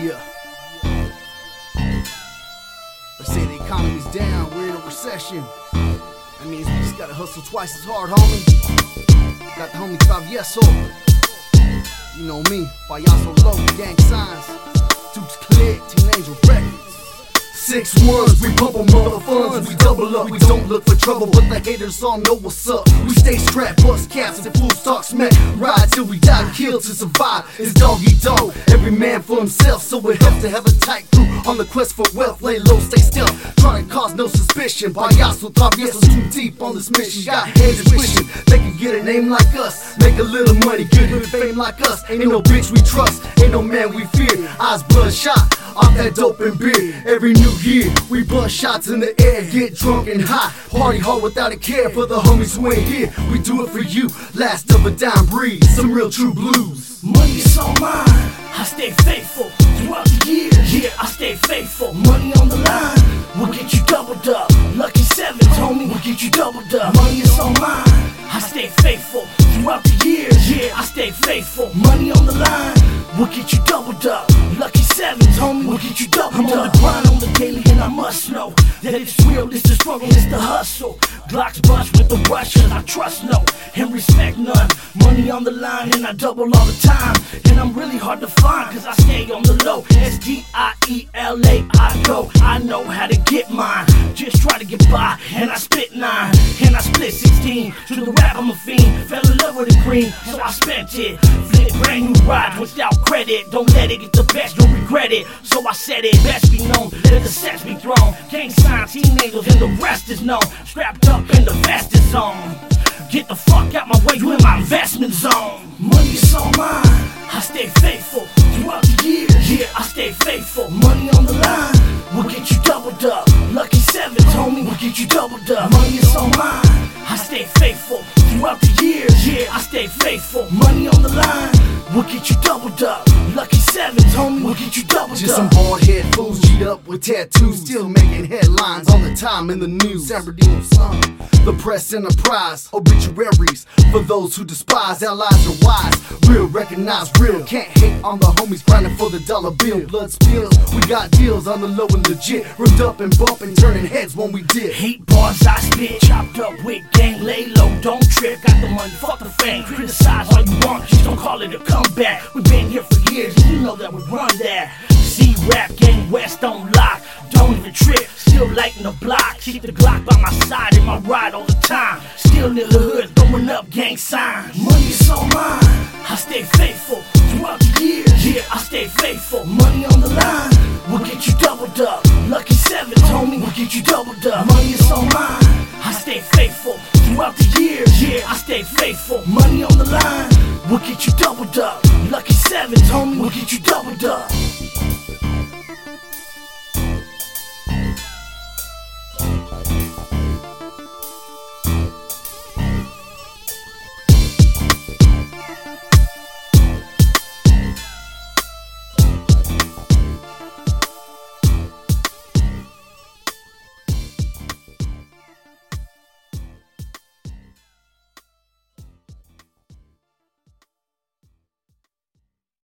Yeah. They say the economy's down, we're in a recession. That means we just gotta hustle twice as hard, homie. Got the homie Travieso. You know me, Payaso Low, gang signs. Dukes Click, Teen Angel Records. Six ones, we pump 'em mother funds. We double up, we don't look for trouble, but the haters all know what's up. We stay strapped, bust caps and fools talk smack. Ride till we die, kill to survive. It's dog eat dog, every man for himself. So it helps to have a tight crew on the quest for wealth. Lay low, stay still, cause no suspicion. Payaso Travieso's too deep on this mission. Got heads wishing they can get a name like us, make a little money, good good fame like us. Ain't no bitch we trust, ain't no man we fear. Eyes bloodshot off that dope and beer. Every new year, we bust shots in the air, get drunk and high, party hard without a care for the homies who ain't here. We do it for you, last of a dime breed, some real true blues. Money is on mine. I stay faithful throughout the years. Yeah, I stay faithful. Money you doubled up. Money is on mine. I stay faithful throughout the years. Yeah, I stay faithful. Money on the line. We'll get you doubled up. Lucky sevens, homie. We'll get you doubled I'm up. I'm on the grind on the daily, and I must know that it's real. It's the struggle, it's the hustle. Glocks bust with the Russians. I trust no and respect none. Money on the line, and I double all the time. And I'm really hard to find, cause I stay on the low. S D I E L A I go. I know how to get mine. Just try to get by, and I spit nine. And I split 16. To the rap, I'm a fiend. Fell in love with the green, so I spent it. Flip brand new rides without credit. Don't let it get the best, don't regret it. So I said it, best be known. Let the sets be thrown. Gang sign, teenagers, and the rest is known. Strapped up in the vest is on. Get the fuck out my way, you in my investment zone. Money is on mine. I stay faithful throughout the years. Yeah, I stay faithful. Money on the line, we'll get you doubled up. Lucky sevens, homie, we'll get you doubled up. Money is on mine. I stay faithful throughout the years. Yeah, I stay faithful. Money on the line, we'll get you doubled up. Lucky sevens, homie, we'll get you doubled Just up. some bald head fools G'd up with tattoos, still making headlines all the time in the news. San Bernardino Sun, the press enterprise, obituaries for those who despise. Allies are wise, recognize real. Can't hate on the homies grinding for the dollar bill. Blood spills, we got deals on the low and legit. Ripped up and bumping, turning heads when we did. Hate bars I spit, chopped up with gang, lay low, don't trip. Got the money, fuck the fame. Criticize all you want, just don't call it a comeback. We've been here for years, you know that we run that. C rap, gang West on lock, don't even trip. Still lighting the block, keep the Glock by my side in my ride all the time. Still in the hood, throwing up gang signs. Money is on mine, I stay faithful throughout the years. Yeah, I stay faithful. Money on the line, we'll get you doubled up. Lucky seven, homie, we'll get you doubled up. Money is on mine, I stay faithful throughout the years. Yeah, I stay faithful. Money on the line, we'll get you doubled up. Lucky seven, homie, we'll get you doubled up.